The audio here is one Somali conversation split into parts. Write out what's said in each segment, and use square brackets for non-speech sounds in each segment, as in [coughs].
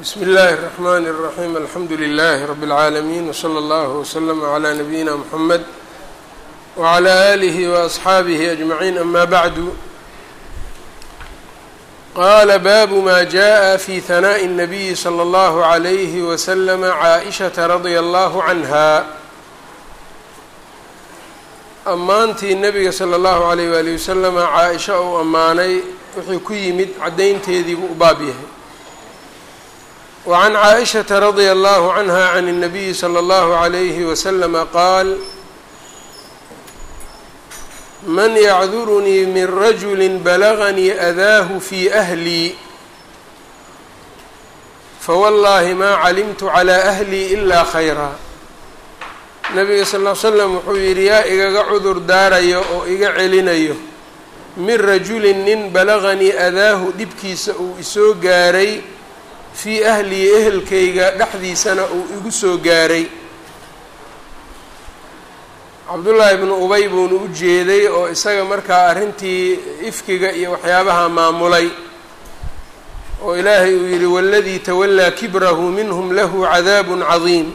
bsmi اllahi الرحmn الرaحيم alxamdu لlh رb العaalمين وslى اllه وslm عlى نabيina mحamed وعlى آlih وأصxaabih أجمعين ama bعd qala bab ma jaءa fي ثnاء النabiyi slى اllه عlyh وsلم caaئشhaةa radي اllه عnha ammaantii nebiga slى اllahu عalيyh wali waslama caa-isha uu ammaanay wuxuu ku yimid caddaynteediibuu u baab yahay wacan caaئishaةa radia allahu canha can الnabiyi slى اllahu عalayhi waslama qaal man yacdurunii min rajuli balaganii adaahu fi ahlii fawallahi ma calimtu calى ahlii ilaa khayra nabiga sal ll ly slam wuxuu yidhi yaa igaga cudur daarayo oo iga celinayo min rajulin nin balaganii adaahu dhibkiisa uu isoo gaaray fii ahlii ehelkayga dhexdiisana uu igu soo gaaray. Cabdullaahi bnu ubay buuna u jeeday oo isaga markaa arrintii ifkiga iyo waxyaabaha maamulay oo ilaahay uu yidhi waladii tawallaa kibrahu minhum lahu cadaabun cadiim.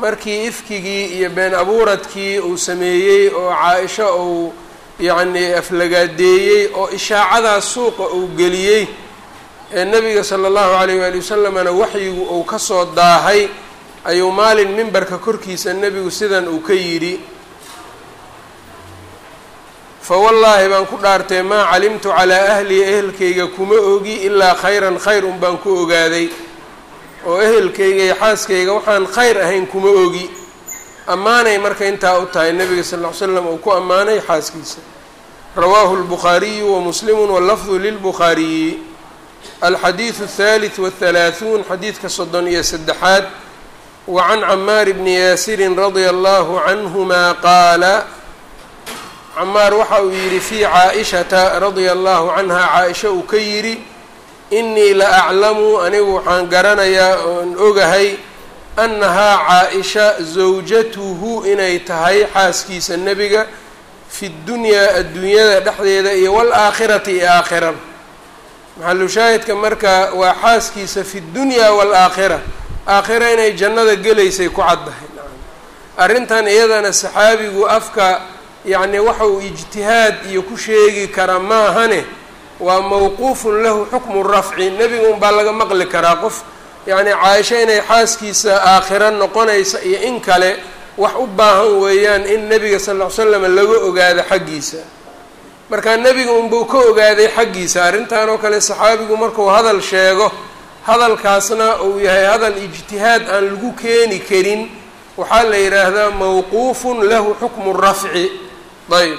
Markii ifkigii iyo been abuuradkii uu sameeyey oo caa-isho uu yacnii aflagaadeeyey oo ishaacadaas suuqa uu geliyey ee nebiga sala allahu calayh waali wasalamana waxyigu uu ka soo daahay ayuu maalin mimbarka korkiisa nebigu sidan uu ka yidhi fa wallaahi baan ku dhaartay maa calimtu calaa ahlii ehelkayga kuma ogi ilaa khayran khayr un baan ku ogaaday oo ehelkayga iyo xaaskayga waxaan khayr ahayn kuma ogi. Ammaanay marka intaa u tahay nebiga sal ll ly slam uu ku ammaanay xaaskiisa. Rawaahu lbukhaariyu wa muslimu wallafdu lilbukhaariyi alxadiidu athalith wathalaathuun xadiidka soddon iyo saddexaad wa can camaar bni yaasirin radia allahu canhuma qaala camaar waxa uu yidhi fii caa-ishata radia allahu canha caa-isha uu ka yidhi inii la aclamu anigu waxaan garanayaa oon ogahay annahaa caa-isha zawjatuhu inay tahay xaaskiisa nebiga fi dunyaa adduunyada dhexdeeda iyo waalaakhirati iyo aakhirada maxalu shaahidka marka waa xaaskiisa fi dunyaa waalaakhira aakhira. Inay jannada gelaysay ku caddahay. Arrintan iyadana saxaabigu afka yacni waxa uu ijtihaad iyo ku sheegi kara maahane waa mawquufun lahu xukmu rafci. Nebiga un baa laga maqli karaa qof yacni caaisho inay xaaskiisa aakhiro noqonaysa iyo in kale wax u baahan weeyaan in nebiga sal ll ly slam laga ogaado xaggiisa marka nebiga unbuu ka ogaaday xaggiisa arrintan oo kale saxaabigu markuu hadal sheego hadalkaasna uu yahay hadal ijtihaad aan lagu keeni karin waxaa la yidhaahdaa mawquufun lahu xukmu rafci. Ayb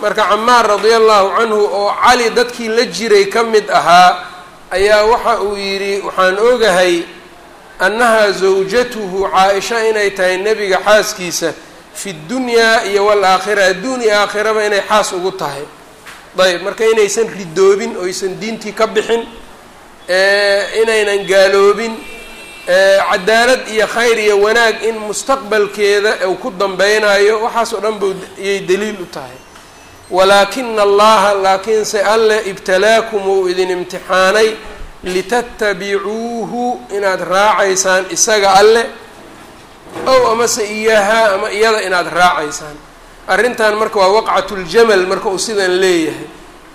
marka camaar radia allahu canhu oo cali dadkii la jiray ka mid ahaa ayaa waxa uu yidhi waxaan ogahay annahaa zawjatuhu caa-isha inay tahay nebiga xaaskiisa fi dunyaa iyo waalaakhira adduuniya aakhiraba inay xaas ugu tahay ayb marka inaysan ridoobin oysan diintii ka bixin inaynan gaaloobin cadaalad iyo khayr iyo wanaag in mustaqbalkeeda uu ku dambeynayo waxaas oo dhan ba iyay daliil u tahay. Walaakina allaha laakiinse alle ibtalaakum uu idin imtixaanay litatabicuuhu inaad raacaysaan isaga alle ow amase iyahaa ama iyada inaad raacaysaan arrintan marka waa waqcatuljamal marka uu sidan leeyahay.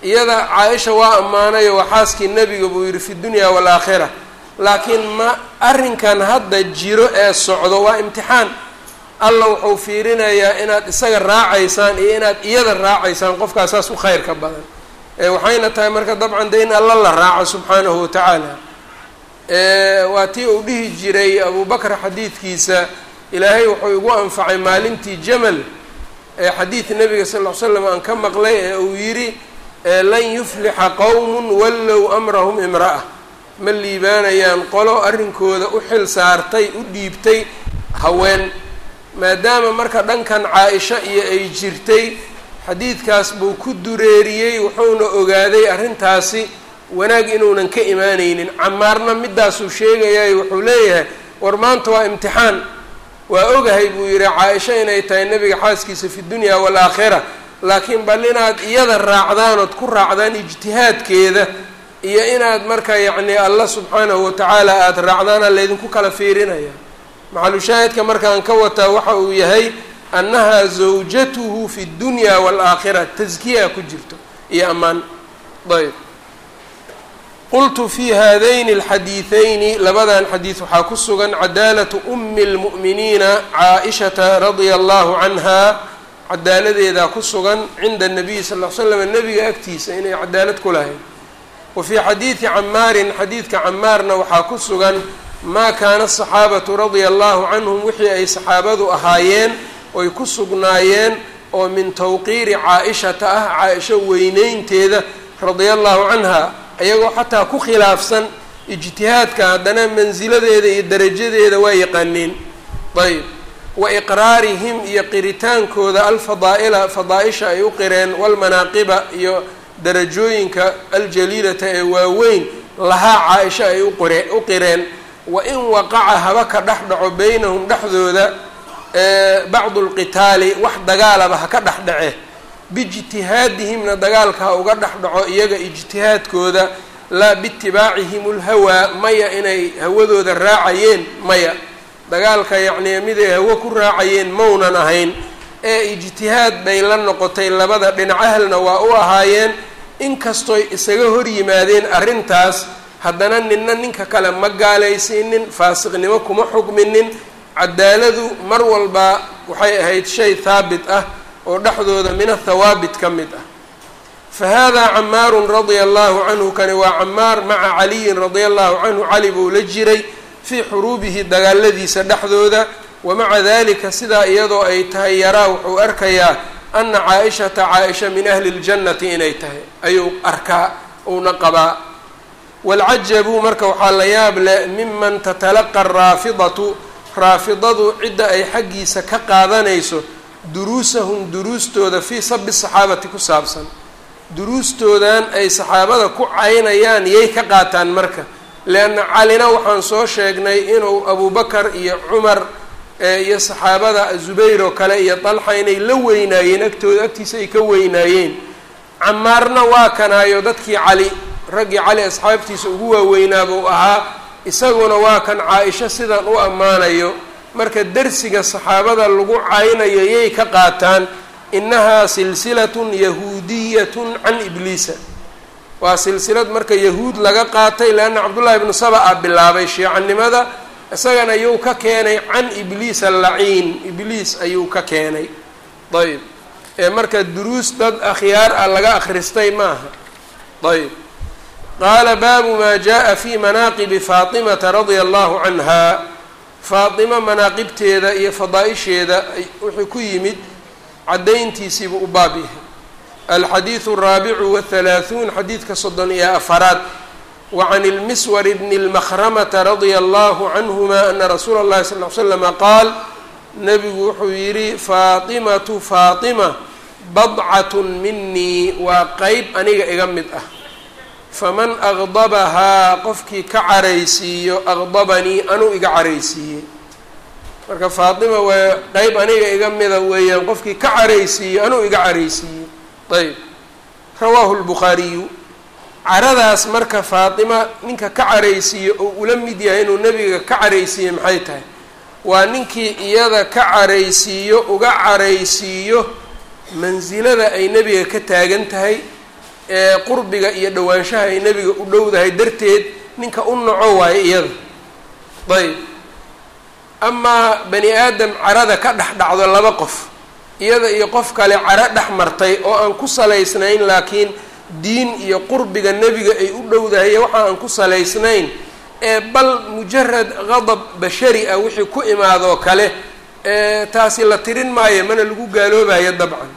Iyada caa-isha waa ammaanayo waa xaaskii nebiga buu yidhi fi dunya waalaakhira laakiin ma arrinkan hadda jiro ee socdo waa imtixaan. Alla wuxuu fiirinayaa inaad isaga raacaysaan iyo inaad iyada raacaysaan qofkaas saas u khayr ka badan. Waxayna tahay marka dabcan de in alla la raaco subxaanahu watacaala waa tii uu dhihi jiray abubakr xadiidkiisa ilaahay wuxuu igu anfacay maalintii jamal xadiid nebiga sal ll slam aan ka maqlay ee uu yidhi lan yuflixa qowmun wallow amrahum imra'a. Ma liibaanayaan qolo arrinkooda u xil saartay u dhiibtay haween. Maadaama marka dhankan caa-isho iyo ay jirtay xadiidkaas buu ku dureeriyey wuxuuna ogaaday arrintaasi wanaag inuunan ka imaanaynin. Camaarna midaasuu sheegayayo wuxuu leeyahay war maanta waa imtixaan waa ogahay buu yidhi caa-isho inay tahay nebiga xaaskiisa fi dunya waalaakhira laakiin bal inaad iyada raacdaan ood ku raacdaan ijtihaadkeeda iyo inaad marka yacni allah subxaanahu watacaala aada raacdaana laydinku kala fiirinaya. Maxalushaahidka markaan ka wataa waxa uu yahay annahaa zawjatuhu fi dunya waalaakhira taskiya ku jirto iyo ammaan. Ayb qultu fi haadayni alxadiidayni labadan xadiid waxaa ku sugan cadaalatu umi اlmu'miniina caaishata radia allahu canha cadaaladeedaa ku sugan cinda anabiyi sal l slam nebiga agtiisa inay cadaalad ku lahayn wa fii xadiidi camaarin xadiidka camaarna waxaa ku sugan maa kaana asaxaabatu radia allahu canhum wixii ay saxaabadu ahaayeen oy ku sugnaayeen oo min tawqiiri caaishata ah caaisho weynaynteeda radia allahu canha iyagoo xataa ku khilaafsan ijtihaadka haddana mansiladeeda iyo darajadeeda waa yaqaaneen ayb wa iqraarihim iyo qiritaankooda alfadaa-ila fadaa-isha ay u qireen walmanaaqiba iyo darajooyinka aljaliilata ee waaweyn lahaa caa-isho ay uqire u qireen. Wa in waqaca haba ka dhex dhaco beynahum dhexdooda bacdu lqitaali wax dagaalaba ha ka dhex dhace biijtihaadihimna dagaalka ha uga dhex dhaco iyaga ijtihaadkooda laa biitibaacihim lhawaa maya inay hawadooda raacayeen maya. Dagaalka yacnii miday hawo ku raacayeen maunan ahayn ee ijtihaad bay la noqotay labada dhinac ahalna waa u ahaayeen inkastoy isaga hor yimaadeen arrintaas haddana ninna ninka kale ma gaalaysiinin faasiqnimo kuma xugminin cadaaladu mar walba waxay ahayd shay haabit ah oo dhexdooda min athawaabit ka mid ah. Fa hada camaarun radia allahu canhu kani waa camaar maca caliyin radia allahu canhu cali buu la jiray fii xuruubihi dagaaladiisa dhexdooda wa maca dalika sidaa iyadoo ay tahay yaraa wuxuu arkayaa ana caa-ishata caa-isha min ahli ljannati inay tahay. Ayuu arkaa uuna qabaa. Walcajabuu marka waxaa la yaab leh miman tatalaqa araafidatu raafidadu cidda ay xaggiisa ka qaadanayso duruusahum duruustooda fii sabi saxaabati ku saabsan. Duruustoodan ay saxaabada ku caynayaan yay ka qaataan marka. Leanna calina waxaan soo sheegnay inuu abubakar iyo cumar iyo saxaabada zubayr oo kale iyo dalxa inay la weynaayeen agtooda agtiisa ay ka weynaayeen. Camaarna waa kanaayo dadkii cali raggii cali asxaabtiisa ugu waaweynaabuu ahaa. Isaguna waa kan caa-isho sidan u ammaanayo marka dersiga saxaabada lagu caynayo yay ka qaataan innahaa silsilatun yahuudiyatun can ibliisa. Waa silsilad marka yahuud laga qaatay leanna cabdullahi ibnu saba a bilaabay shiicanimada isagana ayuu ka keenay can ibliis allaciin ibliis ayuu ka keenay. Ayb ee marka duruus dad akhyaar ah laga akhristay maaha. Ayb qaala baabu maa jaa fi manaaqibi faatimata radia allahu canha faatima manaaqibteeda iyo fadaa-isheeda wuxuu ku yimid caddayntiisiibuu u baab yahay. Alxadiidu alraabicu wahalaahuun xadiidka soddon iyo afaraad. Wa can ilmiswar bni lmakhramata radia allahu canhuma ana rasuula اllahi sal l slama qaal nabigu wuxuu yidhi faatimatu faatima badcatun minii waa qeyb aniga iga mid ah faman aqdabahaa qofkii ka caraysiiyo aqdabanii anuu iga caraysiiyey marka faatima waa qeyb aniga iga mida weeyaan qofkii ka caraysiiyo anuu iga caraysiiyey ayb rawaahu lbukhaariyu caradaas marka faatima ninka ka caraysiiyo oo ula mid yahay inuu nebiga ka caraysiiyey maxay tahay? Waa ninkii iyada ka caraysiiyo uga caraysiiyo mansilada ay nebiga ka taagan tahay qurbiga iyo dhowaanshaha ay nebiga u dhowdahay darteed ninka u naco waayo iyada ayb amaa bani aadam carada ka dhex dhacdo laba qof iyada iyo qof kale caro dhex martay oo aan ku salaysnayn laakiin diin iyo qurbiga nebiga ay u dhowdahay waxa aan ku salaysnayn ee bal mujarad qadab bashari ah wixii ku imaadoo kale taasi la tirin maayo mana lagu gaaloobayo dabcan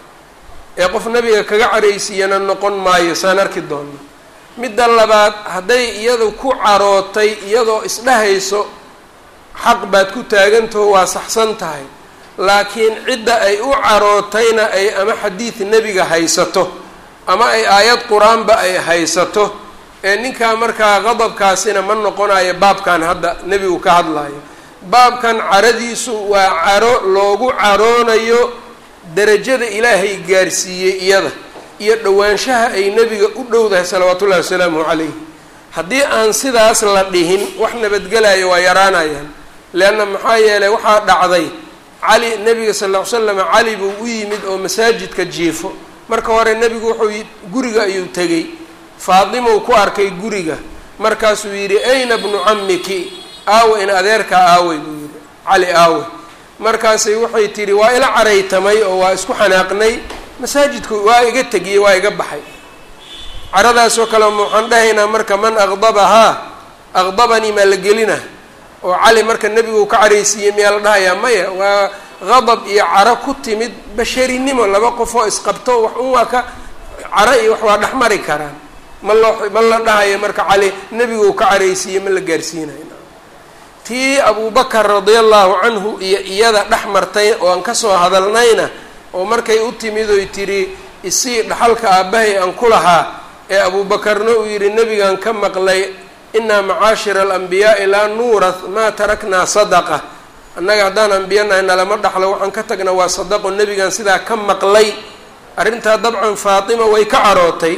ee qof nabiga kaga caraysiiyana noqon maayo saan arki doona midda labaad hadday iyadu ku carootay iyadoo isdhehayso xaq baad ku taagantaho waa saxsan tahay. Laakiin cidda ay u carootayna ay ama xadiid nebiga haysato ama ay aayad qur'aanba ay haysato ee ninkaa markaa qadabkaasina ma noqonayo baabkan hadda nebigu ka hadlayo baabkan caradiisu waa caro loogu caroonayo derajada ilaahay gaarsiiyey iyada iyo dhowaanshaha ay nebiga u dhowdahay salawaatu ullahi wasalaamu calayh. Haddii aan sidaas la dhihin wax nabadgelayo waa yaraanayaan leanna maxaa yeelay waxaa dhacday cali nebiga sal ll ly slam cali buu u yimid oo masaajidka jiifo. Marka hore nebigu wuxuu guriga ayuu tegey. Faadimou ku arkay guriga. Markaasuu yidhi ayna bnu camiki aawe in adeerkaa aawey buu yidhi. Cali aawe markaasay waxay tidhi waa ila caraytamay oo waa isku xanaaqnay. Masaajidku waa iga tegiyey waa iga baxay. Caradaasoo kale waxaan dhahaynaa marka man aqdabahaa aqdabanii maa la gelina. Oo cali marka nebigu ka caraysiiyey miyaa la dhahayaa? Maya waa qadab iyo caro ku timid basharinimo laba qofoo isqabto wax un waa ka caro iyo wax waa dhexmari karaan. Ma loo ma la dhahayo marka cali nebigu ka caraysiiyey ma la gaarsiinayo tii abubakar radia allahu canhu iyo iyada dhex martay oo aan ka soo hadalnayna oo markay u timid oy tidhi isii dhaxalka aabbahay aan ku lahaa ee abuubakarna uu yidhi nebigan ka maqlay inaa macaashira alambiyaai laa nuurath maa taraknaa sadaqa annaga haddaan ambiya nahay nalama dhaxlo waxaan ka tagna waa sadaqo nebigan sidaa ka maqlay. Arrintaa dabcan faatima way ka carootay.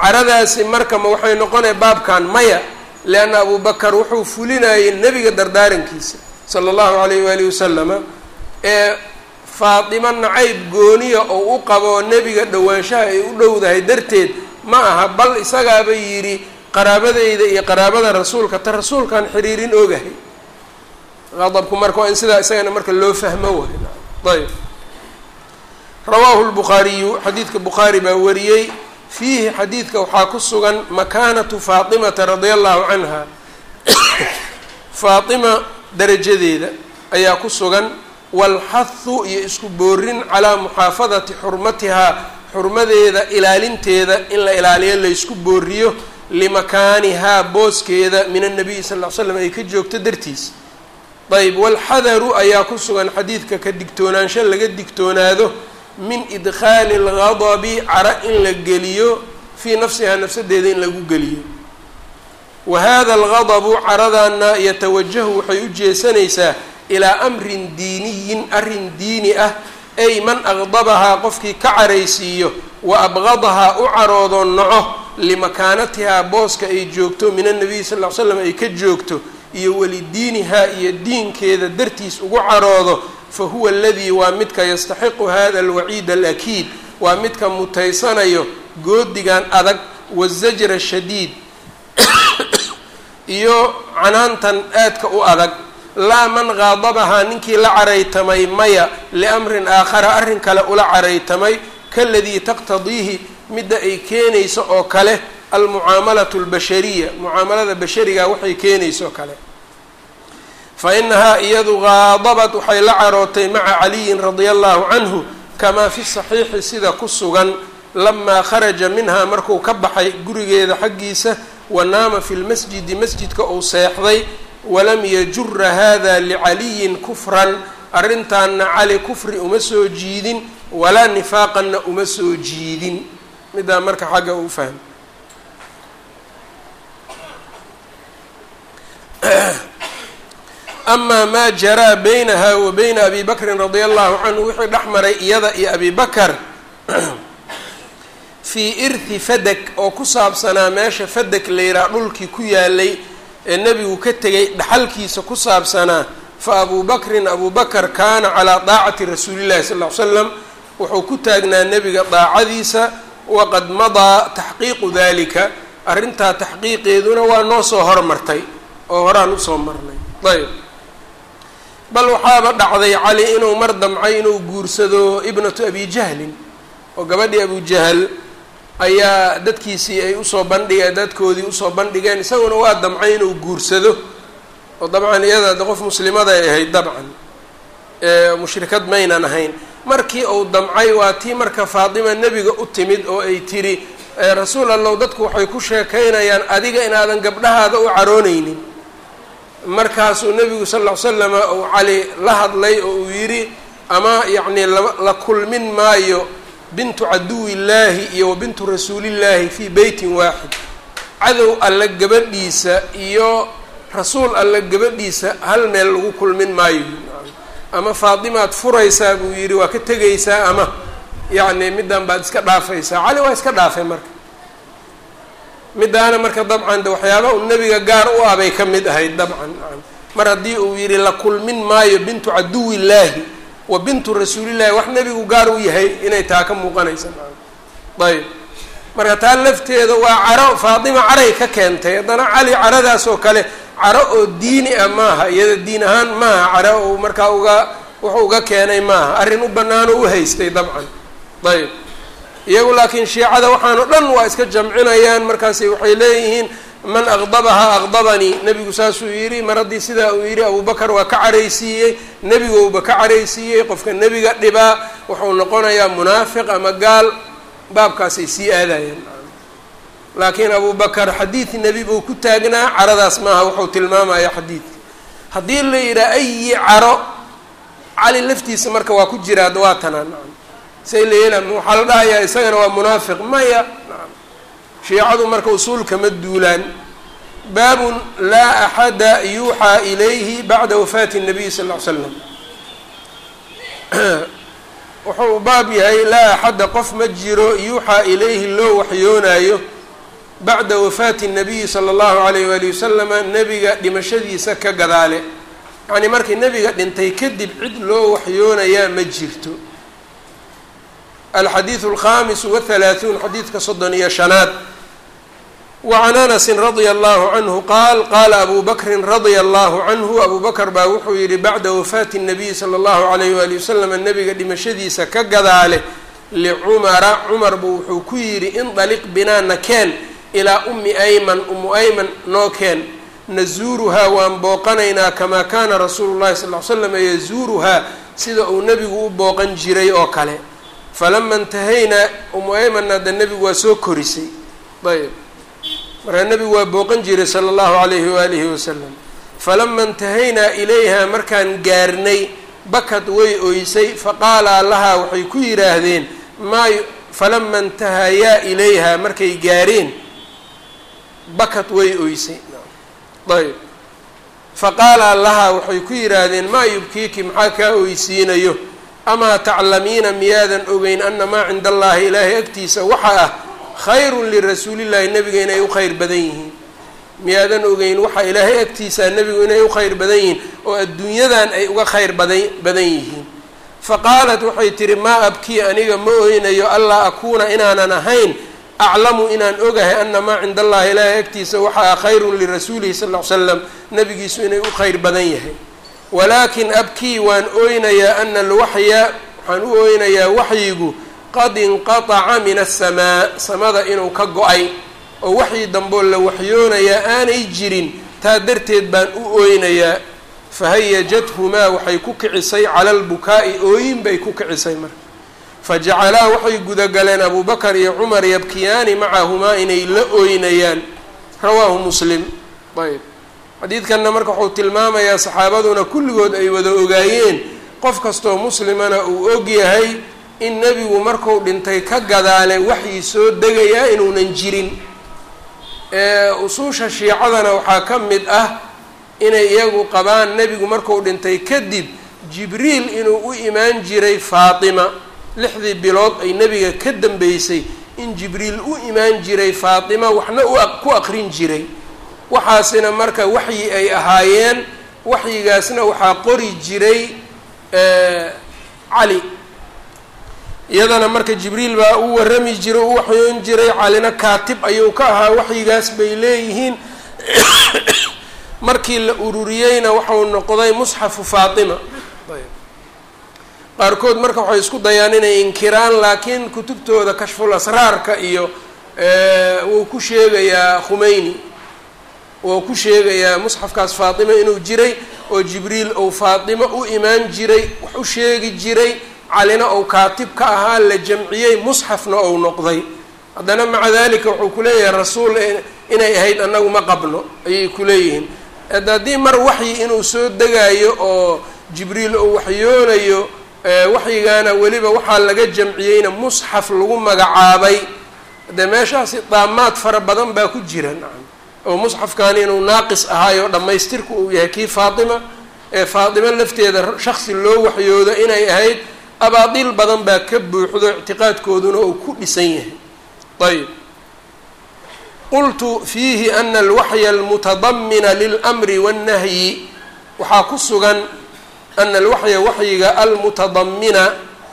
Caradaasi marka ma waxay noqonaya baabkan maya leanna abubakar wuxuu fulinayay nebiga dardaarankiisa sala allahu alayh waalihi wasalama ee faatimo nacayb gooniya oo u qabo nebiga dhowaanshaha ay u dhowdahay darteed ma aha bal isagaaba yidhi qaraabadeyda iyo qaraabada rasuulka ta rasuulkaan xiriirin ogahay qadabku marka waa in sidaa isagana marka loo fahmo waay ayb rawaahu lbukhaariyu xadiidka bukhaari baa wariyey fiihi xadiidka waxaa ku sugan makaanatu faatimata radia allahu canha. Faatima darajadeeda ayaa ku sugan walxahu iyo isku boorin calaa muxaafadati xurmatihaa xurmadeeda ilaalinteeda in la ilaaliyo laysku booriyo limakaanihaa booskeeda min annabiyi sal ly slam ay ka joogto dartiis. Ayb walxadaru ayaa ku sugan xadiidka ka digtoonaansho laga digtoonaado min idkhaali algadabi cara in la geliyo fii nafsihaa nafsadeeda in lagu geliyo. Wa hada algadabu caradaana yatawajahu waxay u jeesanaysaa ilaa amrin diiniyin arrin diini ah ay man aqdabahaa qofkii ka caraysiiyo wa abqadahaa u caroodoo naco limakaanatihaa booska ay joogto min annabiyi sal ll slam ay ka joogto iyo welidiinihaa iyo diinkeeda dartiis ugu caroodo fa huwa aladii waa midka yastaxiqu hada alwaciid alakiid waa midka mutaysanayo goodigan adag wazajra shadiid [coughs] iyo canaantan aadka u adag. Laa man qaadabahaa ninkii la caraytamay maya liamrin aakhara arrin kale ula caraytamay kaladii taqtadiihi midda ay keenayso oo kale almucaamalatu albashariya mucaamalada bashariga waxay keenayso kale fa inahaa iyadu qaadabad waxay la carootay maca caliyin radia allahu canhu kamaa fi saxiixi sida ku sugan lamaa kharaja minhaa markuu ka baxay gurigeeda xaggiisa wa naama fi lmasjidi masjidka uu seexday walam yajura hada licaliyin kufran arrintaana cali kufri uma soo jiidin walaa nifaaqanna uma soo jiidin middaa marka xagga uu fahm amaa maa jaraa baynaha wa bayna abi bakrin radia allahu canhu wixii dhex maray iyada iyo abi bakar [clears throat] fii irthi fadak oo ku saabsanaa meesha fadak layraa dhulkii ku yaalay ee nebigu ka tegay dhaxalkiisa ku saabsanaa fa abuu bakrin abuu bakar kaana calaa daacati rasuulillahi sal ll ly slam wuxuu ku taagnaa nebiga daacadiisa waqad madaa taxqiiqu dalika arrintaa taxqiiqeeduna waa noo soo hormartay oo horaan u soo marnay. Ayb bal waxaaba dhacday cali inuu mar damcay inuu guursado ibnatu abi jahlin oo gabadhii abujahal ayaa dadkiisii ay u soo bandhigeen dadkoodii u soo bandhigeen isaguna waa damcay inuu guursado. oo dabcan iyada qof muslimada ay ahayd dabcan mushrikad maynan ahayn. Markii uu damcay waa tii marka faatima nebiga u timid oo ay tiri rasuul allow dadku waxay ku sheekaynayaan adiga inaadan gabdhahaada u carooneynin markaasuu nebigu sal ll ly slama uu cali la hadlay oo uu yidhi ama yacnii la kulmin maayo bintu caduwillaahi iyo wa bintu rasuulillaahi fii beytin waaxid. Cadow alle gabadhiisa iyo rasuul alle gabadhiisa hal meel lagu kulmin maayo. Ama faatimaad furaysaa buu yidhi waa ka tegaysaa ama yacni middan baad iska dhaafaysaa. Cali waa iska dhaafay marka midaana marka dabcan de waxyaaba u nebiga gaar u ah bay ka mid ahayd dabcan. Mar haddii uu yidhi la kulmin maayo bintu caduwillaahi wa bintu rasuulillahi wax nebigu gaar u yahay inay taa ka muuqanaysa. Ayb. Marka taa lafteeda waa caro faatima caray ka keentay. Haddana cali caradaas oo kale caro oo diini ah maaha iyada diin ahaan maaha caro markaa uga wuxuu uga keenay maaha. Arrin u banaano u haystay dabcan. Ayb iyagu laakiin shiicada waxaanoo dhan waa iska jamcinayaan markaasi waxay leeyihiin man aqdabahaa aqdabanii nebigu saasuu yidhi mar haddii sidaa uu yidhi abubakar waa ka caraysiiyey nebigouba ka caraysiiyey qofka nebiga dhibaa wuxuu noqonayaa munaafiq ama gaal baabkaasay sii aadayeen. Laakiin abubakar xadiid nebi buu ku taagnaa caradaas maaha wuxuu tilmaamaya xadiidka haddii la yidhaha ayi caro cali laftiisa marka waa ku jira hadda waa tanaa nacam say la yeela waxaa la dhahayaa isagana waa munaafiq maya nacam shiicadu marka usuulka ma duulaan baabun laa axada yuuxaa ilayhi bacda wafaati الnabiy sal ll ly slam wuxuu baab yahay laa axadda qof ma jiro yuuxaa ilayhi loo waxyoonaayo bacda wafaati الnabiyi salى اllahu alayh wali wasalama nebiga dhimashadiisa ka gadaale yacnii markii nebiga dhintay kadib cid loo waxyoonayaa ma jirto alxadiidu alkhamisu wahalaaثuun xadiidka soddon iyo shanaad wacan anasin radia allahu canhu qaal qaala abu bakrin radia allahu canhu abu bakr baa wuxuu yihi bacda wafaati الnabiyi salى اllahu alayh wali waslama nebiga dhimashadiisa ka gadaale licumara cumar buu wuxuu ku yidhi indaliq binaa nakeen ilaa ummi ayman umu ayman noo keen nazuuruhaa waan booqanaynaa kamaa kaana rasuulu llahi sal ly slam yazuuruhaa sida uu nebigu u booqan jiray oo kale falama intahaynaa umu aymanna hadda nebigu waa soo korisay ayb markaa nebigu waa booqan jiray sala allahu alayhi waalihi wasalam falama intahaynaa ilayha markaan gaarnay bakad way oysay faqaalaa lahaa waxay ku yidhaahdeen maa falama intahayaa ilayha markay gaareen bakad way oysay. Ayb faqaalaa lahaa waxay ku yidhaahdeen maa yubkiiki maxaa kaa oysiinayo amaa taclamiina miyaadan ogeyn ana maa cinda allaahi ilaahay agtiisa waxa ah khayrun lirasuulillahi nebiga inay u khayr badan yihiin miyaadan ogeyn waxa ilaahay agtiisaa nebigu inay u khayr badan yihiin oo adduunyadan ay uga khayr badan badan yihiin faqaalat waxay tihi maa abkii aniga ma oynayo allaa akuuna inaanan ahayn aclamu inaan ogahay ana maa cinda allahi ilaahay agtiisa waxa ah khayrun lirasuulihi sal ll slam nebigiisu inay u khayr badan yahay walaakin abkii waan ooynayaa ana alwaxya waxaan u ooynayaa waxyigu qad inqataca min asamaa samada inuu ka go'ay. Oo waxii damboo la waxyoonayaa aanay jirin taa darteed baan u ooynayaa. Fahayajathumaa waxay ku kicisay cala albukaa'i ooyin bay ku kicisay marka. Fajacalaa waxay gudagaleen abu bakar iyo cumar yabkiyaani macahumaa inay la ooynayaan rawaahu muslim. Ayb xadiidkanna marka wuxuu tilmaamayaa saxaabaduna kulligood ay wada ogaayeen qof kastoo muslimana uu og yahay in nebigu marku dhintay ka gadaale waxii soo degayaa inuunan jirin. Usuusha shiicadana waxaa ka mid ah inay iyagu qabaan nebigu marku dhintay kadib jibriil inuu u imaan jiray faatima. Lixdii bilood ay nebiga ka dambeysay in jibriil u imaan jiray faatima waxna ku aqrin jiray waxaasina marka waxyi ay ahaayeen waxyigaasna waxaa qori jiray cali iyadana marka jibriil baa u warrami jiray u waxyoon jiray calina kaatib ayuu ka ahaa waxyigaas bay leeyihiin. [coughs] Markii la ururiyeyna waxau noqday musxafu faatima. Qaarkood marka waxay isku dayaan inay inkiraan laakiin kutubtooda kashful asraarka iyo wuu ku sheegayaa khumeyni wuu ku sheegayaa musxafkaas faatima inuu jiray oo jibriil ou faatimo u imaan jiray wax u sheegi jiray calina ou kaatib ka ahaa la jamciyey musxafna ou noqday. Haddana maca dalika wuxuu kuleeyahay rasuul inay ahayd annagu ma qabno ayay kuleeyihiin haddii mar waxyi inuu soo degaayo oo jibriil uu waxyoonayo waxyigaana weliba waxaa laga jamciyeyna musxaf lagu magacaabay. Dee meeshaasi daamaad fara badan baa ku jira oo musxafkan inuu naaqis ahaayo dhammaystirku uu yahay kii faatima ee faatima lafteeda shaksi loo waxyoodo inay ahayd abaadiil badan baa ka buuxdo ictiqaadkooduna uu ku dhisan yahay. Ayb qultu fiihi ana alwaxya almutadamina lilmri wاnnahyi waxaa ku sugan ana alwaxya waxyiga almutadamina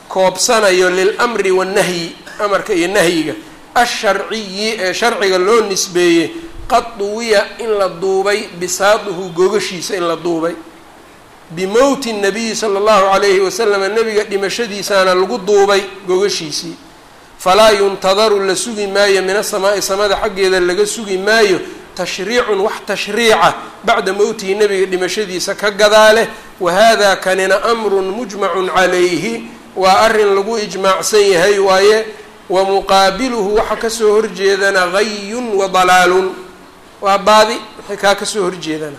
koobsanayo lilmri wاnnahyi amarka iyo nahyiga. Asharciyi ee sharciga loo nisbeeyey qad duwiya in la duubay bisaaduhu gogashiisa in la duubay. Bimowti nabiyi sala allahu calayhi wasalama nebiga dhimashadiisaana lagu duubay gogashiisii. Falaa yuntadaru la sugi maayo min asamaa'i samada xaggeeda laga sugi maayo tashriicun wax tashriica bacda mowtihi nebiga dhimashadiisa ka gadaaleh wahada kanina amrun mujmacun calayhi waa arrin lagu ijmaacsan yahay waaye wa muqaabiluhu waxa ka soo horjeedana gayun wa dalaalun waa baadi waxay kaa ka soo horjeedana.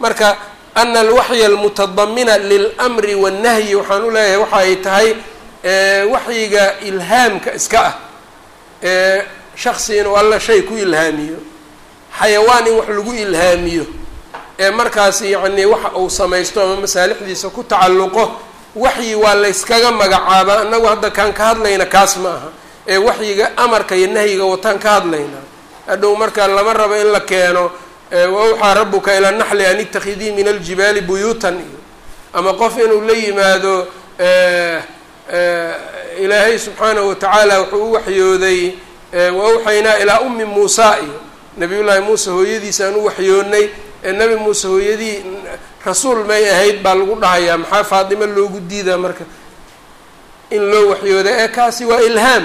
Marka ana alwaxya almutadamina lilmri wannahyi waxaan u leeyahay waxa ay tahay waxyiga ilhaamka iska ah. Ee shaksi inuu alla shay ku ilhaamiyo. Xayawaan in wax lagu ilhaamiyo. Ee markaas yacnii waxa uu samaysto ama masaalixdiisa ku tacalluqo waxyi waa layskaga magacaabaa. Annagu hadda kaan ka hadlayna kaas ma aha. Ee waxyiga amarka iyo nahyiga wataan ka hadlaynaa hadhow marka lama rabo in la keeno wawxaa rabuka ilaa naxli an itakidii min aljibaali buyuutan. Iyo ama qof inuu la yimaado ilaahay subxaanahu watacaala wuxuu u waxyooday waawxaynaa ilaa ummi muusa. Iyo nabiy llaahi muuse hooyadiisa aan u waxyoonnay ee nabi muuse hooyadii rasuul may ahayd baa lagu dhahayaa maxaa faatimo loogu diidaa marka? In loo waxyooday ee kaasi waa ilhaam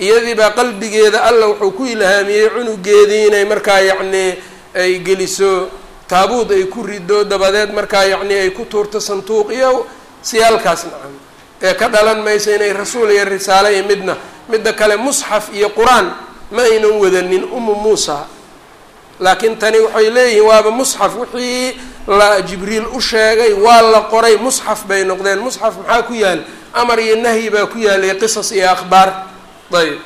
iyadii baa qalbigeeda alla wuxuu ku ilhaamiyey cunugeedii inay markaa yacnii ay geliso taabuud ay ku rido dabadeed markaa yacnii ay ku tuurto sanduuq iyo siyaalkaas nacam. Ee ka dhalan maysa inay rasuul iyo risaale iyo midna midda kale musxaf iyo qur'aan ma aynan wadanin umu muusa. Laakiin tani waxay leeyihiin waaba musxaf wixii la jibriil u sheegay waa la qoray musxaf bay noqdeen musxaf maxaa ku yaal? Amar iyo nahyi baa ku yaalay qisas iyo akhbaar ayb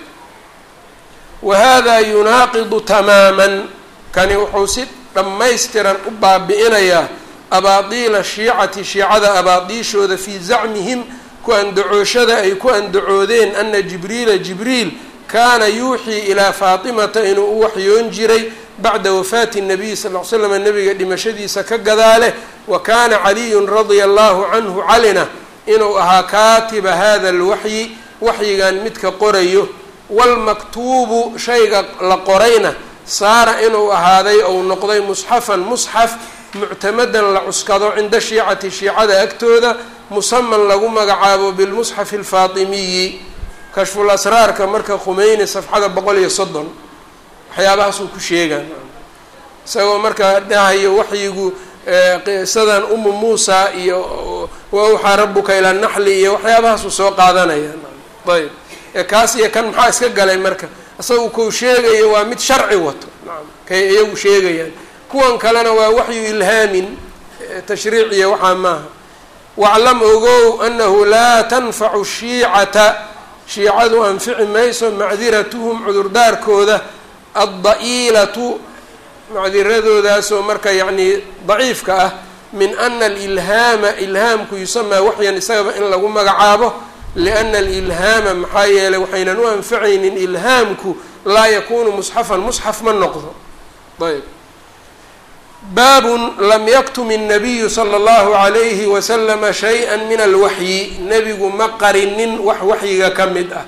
wa hada yunaaqidu tamaaman kani wuxuu si dhammaystiran u baabi'inayaa abaadiila shiicati shiicada abaadiishooda fii zacmihim ku andacooshada ay ku andacoodeen ana jibriila jibriil kaana yuuxii ilaa faatimata inuu u waxyoon jiray bacda wafaati nabiyi sal l slam nabiga dhimashadiisa ka gadaaleh wa kaana caliyun radia allahu canhu calina inuu ahaa kaatiba hada alwaxyi waxyigan midka qorayo walmaktuubu shayga la qorayna saara inuu ahaaday ou noqday musxafan musxaf muctamadan la cuskado cinda shiicati shiicada agtooda musaman lagu magacaabo bilmusxafi alfaatimiyi kashful asraarka marka khumeyni safxada boqol iyo soddon. Waxyaabahaasuu ku sheegaa isagoo markaa dhahayo waxyigu qisadan umu muusa iyo wawxaa rabuka ilaa naxli iyo waxyaabahaasuu soo qaadanaya ayb kaas iyo kan maxaa iska galay marka? Isaga kou sheegayo waa mid sharci wato. Kay iyagu sheegayaan. Kuwan kalena waa waxyu ilhaamin tashriiciya waxaa maaha. Waclam ogow anahu laa tanfacu shiicata. Shiicadu anfici mayso macdiratuhum cudurdaarkooda adda'iilatu macdiradoodaasoo marka yacnii daciifka ah min ana alilhaama ilhaamku yusamaa waxyan isagaba in lagu magacaabo liana alilhaama maxaa yeelay waxaynan u anfacaynin ilhaamku laa yakunu musxafan musxaf ma noqdo ayb baabun lam yaktum الnabiyu slى اllahu عalayhi waslama shayئa min alwaxyi nebigu ma qarinin wax waxyiga ka mid ah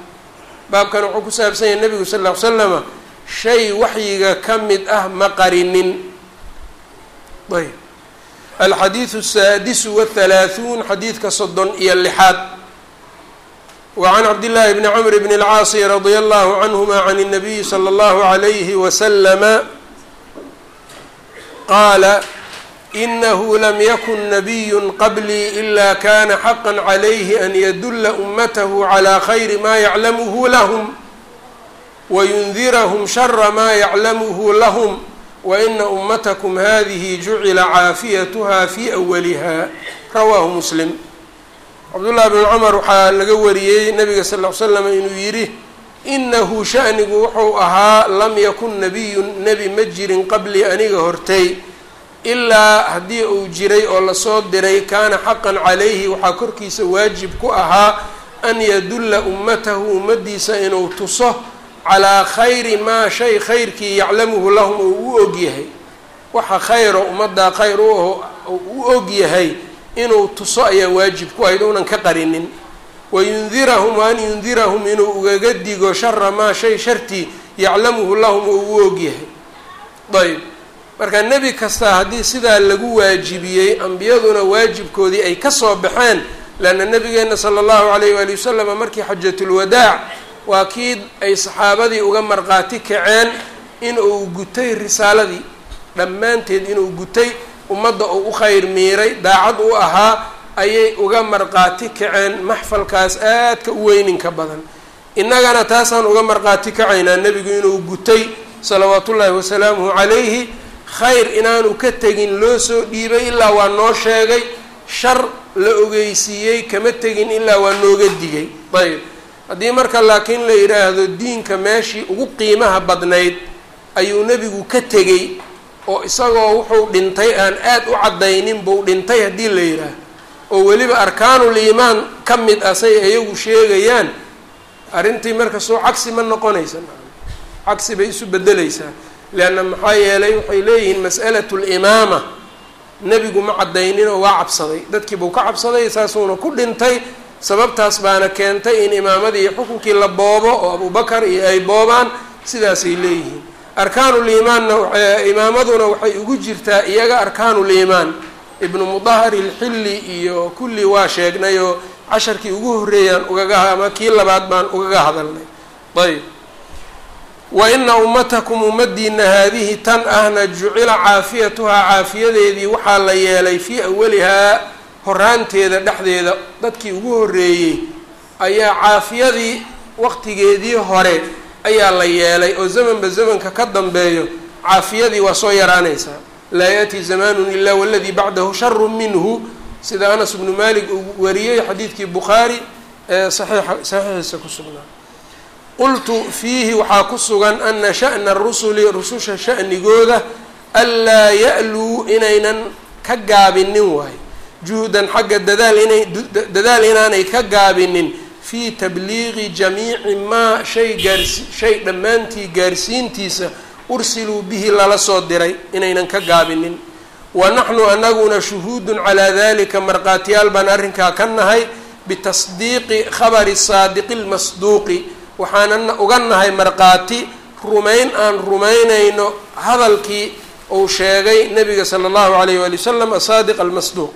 baabkan wuxuu ku saabsan yahay nebigu sal ll ly slama shay waxyiga ka mid ah ma qarinin ayb alxadiidu الsaadisu wالhalaaثuun xadiidka soddon iyo lixaad wacan cabdillaahi bni camr bn اlcaasi radia allahu canhuma can اnabiyi sala allahu alayhi wasalama qaala inahu lam yakun nabiyun qablii ila kana xaqan calayhi an yadulla ummatahu calaa khayri ma yaclamuhu lahum wayundirahum shara ma yaclamuhu lahum waina ummatakum hadihi jucila caafiyatuha fi awaliha rawaahu muslim cabdullahi bn cumar waxaa laga wariyey nabiga sal l slam inuu yidhi inahu shanigu wuxuu ahaa lam yakun nabiyun nebi ma jirin qablii aniga hortay. Ilaa haddii uu jiray oo la soo diray kaana xaqan calayhi. Waxaa korkiisa waajib ku ahaa an yadulla ummatahu ummaddiisa inuu tuso calaa khayri maa shay khayrkii yaclamuhu lahum uu u og yahay. Waxa khayro ummaddaa khayr u aho u og yahay inuu tuso ayaa waajib ku ahayd unan ka qarinin. Wayundirahum waan yundirahum inuu ugaga digo shara maa shay shartii yaclamuhu lahum uu u og yahay. Ayb marka nebi kasta haddii sidaa lagu waajibiyey ambiyaduna waajibkoodii ay ka soo baxeen leanna nabigeena sala allahu alayh waali wasalama markii xajatulwadaac waa kii ay saxaabadii uga marqaati kaceen in uu gutay risaaladii. Dhammaanteed inuu gutay ummadda uu u khayr miiray daacad u ahaa ayay uga marqaati kaceen maxfalkaas aadka u weyninka badan. Innagana taasaan uga marqaati kacaynaa nebigu inuu gutay salawaatu ullaahi wasalaamuhu calayhi khayr inaanu ka tegin loo soo dhiibay ilaa waa noo sheegay shar la ogeysiiyey kama tegin ilaa waa nooga digay. Ayb haddii marka laakiin la yidhaahdo diinka meeshii ugu qiimaha badnayd ayuu nebigu ka tegey oo isagoo wuxuu dhintay aan aad u caddaynin buu dhintay haddii la yidhaahdo oo weliba arkaanul iimaan ka mid ah say iyagu sheegayaan. Arrintii marka soo cagsi ma noqonaysa cagsi bay isu bedelaysaa leanna maxaa yeelay waxay leeyihiin mas'alatu limaama nebigu ma caddayninoo waa cabsaday. Dadkii buu ka cabsaday saasuuna ku dhintay. Sababtaas baana keentay in imaamadii xukunkii la boobo oo abubakar iyo ay boobaan. Sidaasay leeyihiin arkaanuliimaanna imaamaduna waxay ugu jirtaa iyaga arkaanuliimaan ibnu mudahari ilxilli iyo kulli waa sheegnay oo casharkii ugu horreeyaan ugaga ama kii labaad baan ugaga hadalnay. Ayb wa ina ummatakum ummadiina haadihi tan ahna jucila caafiyatuhaa caafiyadeedii waxaa la yeelay fii awalihaa horaanteeda dhexdeeda dadkii ugu horreeyey ayaa caafiyadii waqtigeedii hore ayaa la yeelay oo zamanba zamanka ka dambeeyo caafiyadii waa soo yaraanaysaa laa yaأti zamanun ila waladii bacdahu sharu minhu. Sida anas bnu malik uu wariyey xadiidkii bukhaari ee saxiixiisa ku sugnaa. Qultu fiihi waxaa ku sugan ana sha'na rusuli rususha sha'nigooda anlaa ya'luu inaynan ka gaabinin waayo juhdan xagga dadaal inay dadaal inaanay ka gaabinin fii tabliiqi jamiici maa shay gaarsi shay dhammaantii gaarsiintiisa ursiluu bihi lala soo diray inaynan ka gaabinin. Wa naxnu anaguna shuhuudun calaa dalika markhaatiyaal baan arrinkaa ka nahay bitasdiiqi khabari saadiqi lmasduuqi waxaanan uga nahay markhaati rumayn aan rumaynayno hadalkii uu sheegay nabiga sala allahu alayh waali wasalam asaadiq almasduuq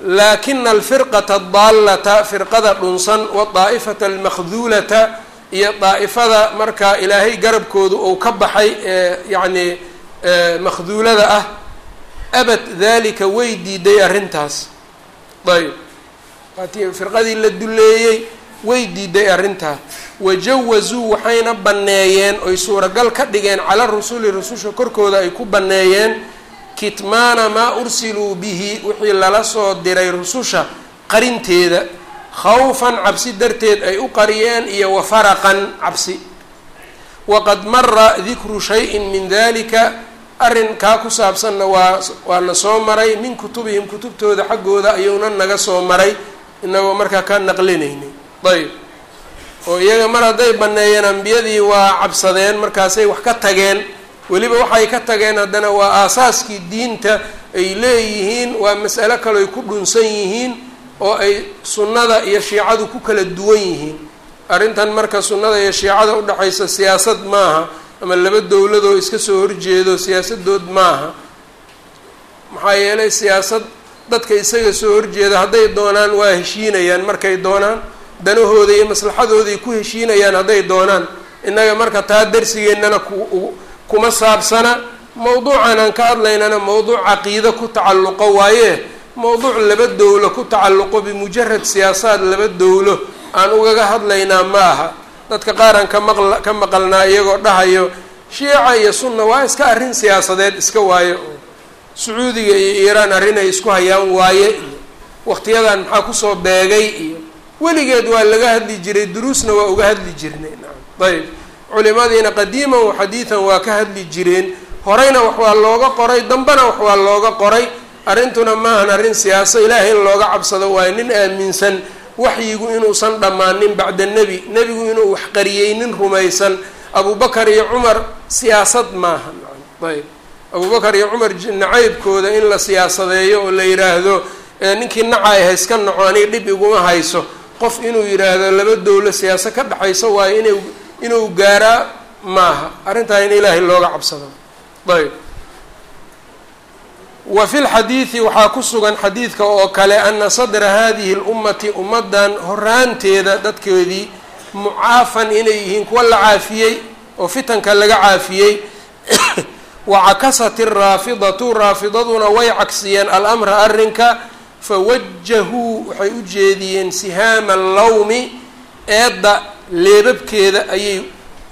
laakina alfirqata adaalata firqada dhunsan wadaa'ifata almakhduulata iyo daa'ifada markaa ilaahay garabkooda uu ka baxay ee yacnii makhduulada ah abad dalika way diiday arrintaas. Ayb firqadii la duleeyey way diiday arrintaa. Wajawazuu waxayna banneeyeen oy suuragal ka dhigeen cala rusuli rususha korkooda ay ku banneeyeen kitmaana maa ursiluu bihi wixii lala soo diray rususha qarinteeda khawfan cabsi darteed ay u qariyeen iyo wa faraqan cabsi. Waqad mara dikru shayin min dalika arrinkaa ku saabsanna waa waana soo maray min kutubihim kutubtooda xaggooda ayuuna naga soo maray inagoo markaa ka naqlinaynay. Ayb oo iyaga mar hadday banneeyeen ambiyadii waa cabsadeen markaasay wax ka tageen weliba waxay ka tageen haddana waa aasaaskii diinta ay leeyihiin waa mas'alo kale ku dhunsan yihiin oo ay sunnada iyo shiicadu ku kala duwan yihiin. Arrintan marka sunnada iyo shiicada udhexaysa siyaasad maaha ama laba dowladoo iska soo horjeedo siyaasadood maaha maxaa yeelay siyaasad dadka isaga soo horjeeda hadday doonaan waa heshiinayaan. Markay doonaan danahooda iyo maslaxadooday ku heshiinayaan hadday doonaan. Innaga marka taa darsigeennana ku kuma saabsana mawduucan aan ka hadlaynana mawduuc caqiide ku tacalluqo waaye mawduuc laba dowlo ku tacalluqo bimujarad siyaasaad laba dowlo aan ugaga hadlaynaa ma aha dadka qaar aan ka maqla ka maqalnaa iyagoo dhahayo shiica iyo sunna waa iska arrin siyaasadeed iska waaye oo sacuudiga iyo iiraan arrin ay isku hayaan waaye iyo waqtiyadan maxaa ku soo beegay iyo weligeed waa laga hadli jiray duruusna waa uga hadli jirnay. Nacam ayb culimadiina qadiiman wa xadiidan waa ka hadli jireen. Horeyna wax waa looga qoray dambena wax waa looga qoray. Arrintuna maahan arrin siyaaso ilaahay in looga cabsado waayo nin aaminsan. Waxyigu inuusan dhammaanin bacda nebi. Nebigu inuu wax qariyeynin rumaysan. Abubakar iyo cumar siyaasad maaha ayb. Abubakar iyo cumar nacaybkooda in la siyaasadeeyo oo la yidhaahdo ninkii nacay hayska naco aniga dhib iguma hayso. Qof inuu yidhaahdo laba dowlo siyaaso ka dhexayso waayo ina inuu gaaraa maaha. Arrintaa in ilaahay looga cabsado. Ayb wa fi lxadiidi waxaa ku sugan xadiidka oo kale ana sadra hadihi lummati ummaddan horaanteeda dadkeedii mucaafan inay yihiin kuwa la caafiyey oo fitanka laga caafiyey. [coughs] Wacakasat iraafidatu raafidaduna way cagsiyeen alamra arrinka fawajahuu waxay u jeediyeen sihaama allawmi eedda leebabkeeda ayay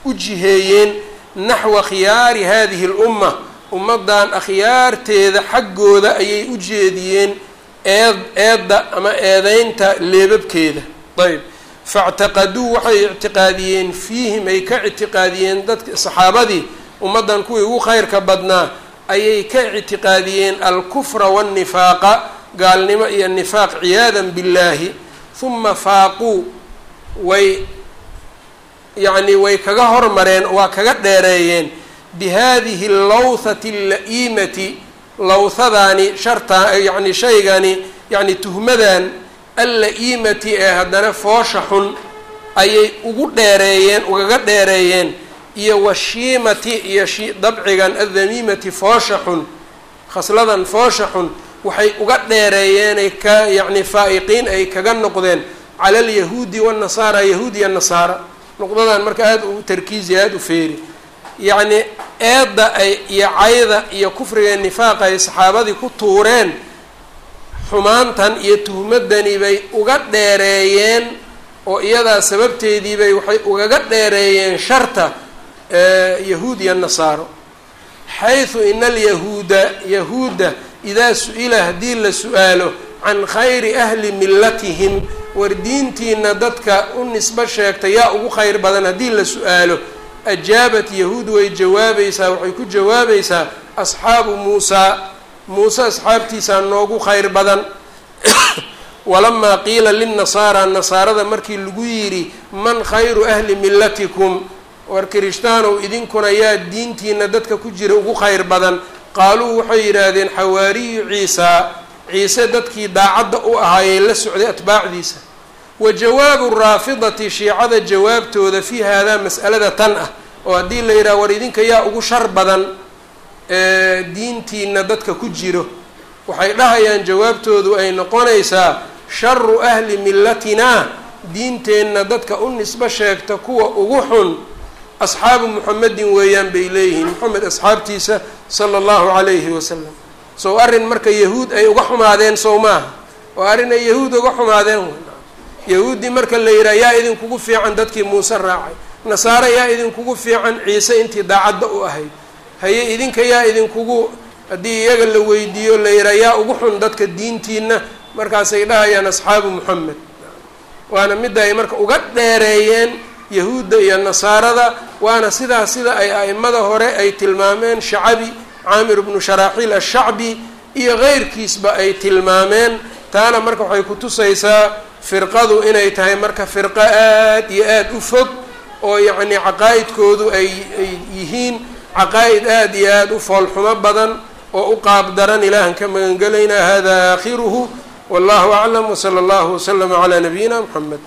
u jiheeyeen naxwa khiyaari hadihi lumma ummaddan akhyaarteeda xaggooda ayay u jeediyeen eed eedda ama eedeynta leebabkeeda. Ayb faاctaqaduu waxay ictiqaadiyeen fiihim ay ka ictiqaadiyeen dadka saxaabadii ummaddan kuwii ugu khayrka badnaa ayay ka ictiqaadiyeen alkufra waannifaaqa gaalnimo iyo nifaaq ciyaadan billaahi. Huma faaquu way yacni way kaga hormareen waa kaga dheereeyeen bihadihi allawthati alla'iimati lawthadaani shartaa yacni shaygani yacni tuhmadan alla-iimati ee haddana foosha xun ayay ugu dheereeyeen ugaga dheereeyeen iyo washiimati iyo dabcigan addamiimati foosha xun khasladan foosha xun waxay uga dheereeyeenay ka yacni faa'iqiin ay kaga noqdeen cala alyahuudi waannasaara yahuud iyo nasaara nuqdadan marka aada u tarkiisi aada u feeri. Yacni eedda ay iyo cayda iyo kufriga nifaaqa ay saxaabadii ku tuureen xumaantan iyo tuhmadani bay uga dheereeyeen oo iyadaa sababteediibay waxay ugaga dheereeyeen sharta yahuud iyo nasaaro. Xaysu ina alyahuuda yahuudda idaa su'ila haddii la su'aalo can khayri ahli millatihim war diintiina dadka u nisbo sheegta yaa ugu khayr badan haddii la su'aalo ajaabat yahuud way jawaabaysaa waxay ku jawaabaysaa asxaabu muusaa muuse asxaabtiisaa noogu khayr badan. [coughs] Walamaa qiila linnasaara nasaarada markii lagu yidhi man khayru ahli millatikum? War kirishtaanow idinkuna yaa diintiina dadka ku jira ugu khayr badan. Qaaluu waxay yidhaahdeen xawaariyu ciisaa ciise dadkii daacadda u ahaayey la socday atbaacdiisa wa jawaabu raafidati shiicada jawaabtooda fii haadaa mas'alada tan ah oo haddii la yidhaha war idinka yaa ugu shar badan diintiina dadka ku jiro waxay dhahayaan jawaabtoodu ay noqonaysaa sharu ahli millatinaa diinteenna dadka u nisbo sheegta kuwa ugu xun asxaabu muxamedin weeyaan bay leeyihiin moxamed asxaabtiisa sala allahu calayhi wasalam sow arrin marka yahuud ay uga xumaadeen sow maaha oo arrin ay yahuud uga xumaadeen yahuuddii marka la yidhaha yaa idinkugu fiican dadkii muuse raacay. Nasaare yaa idinkugu fiican ciise intii daacadda u ahayd. Haye idinka yaa idinkugu haddii iyaga la weydiiyo la yidhaha yaa ugu xun dadka diintiina markaasay dhahayaan asxaabu muxamed waana midda ay marka uga dheereeyeen yahuudda iyo nasaarada waana sidaas sida ay a'imada hore ay tilmaameen shacabi caamir bnu sharaaxiil ashacbi iyo keyrkiisba ay tilmaameen. Taana marka waxay kutusaysaa firqadu inay tahay marka firqo aad iyo aada u fog oo yacni caqaa'idkoodu ay ay yihiin caqaa'id aada iyo aada u foolxumo badan oo u qaab daran ilaahan ka magangelaynaa hada aakhiruhu wallahu aclam wsala allahu waslama calaa nabiyina mxamed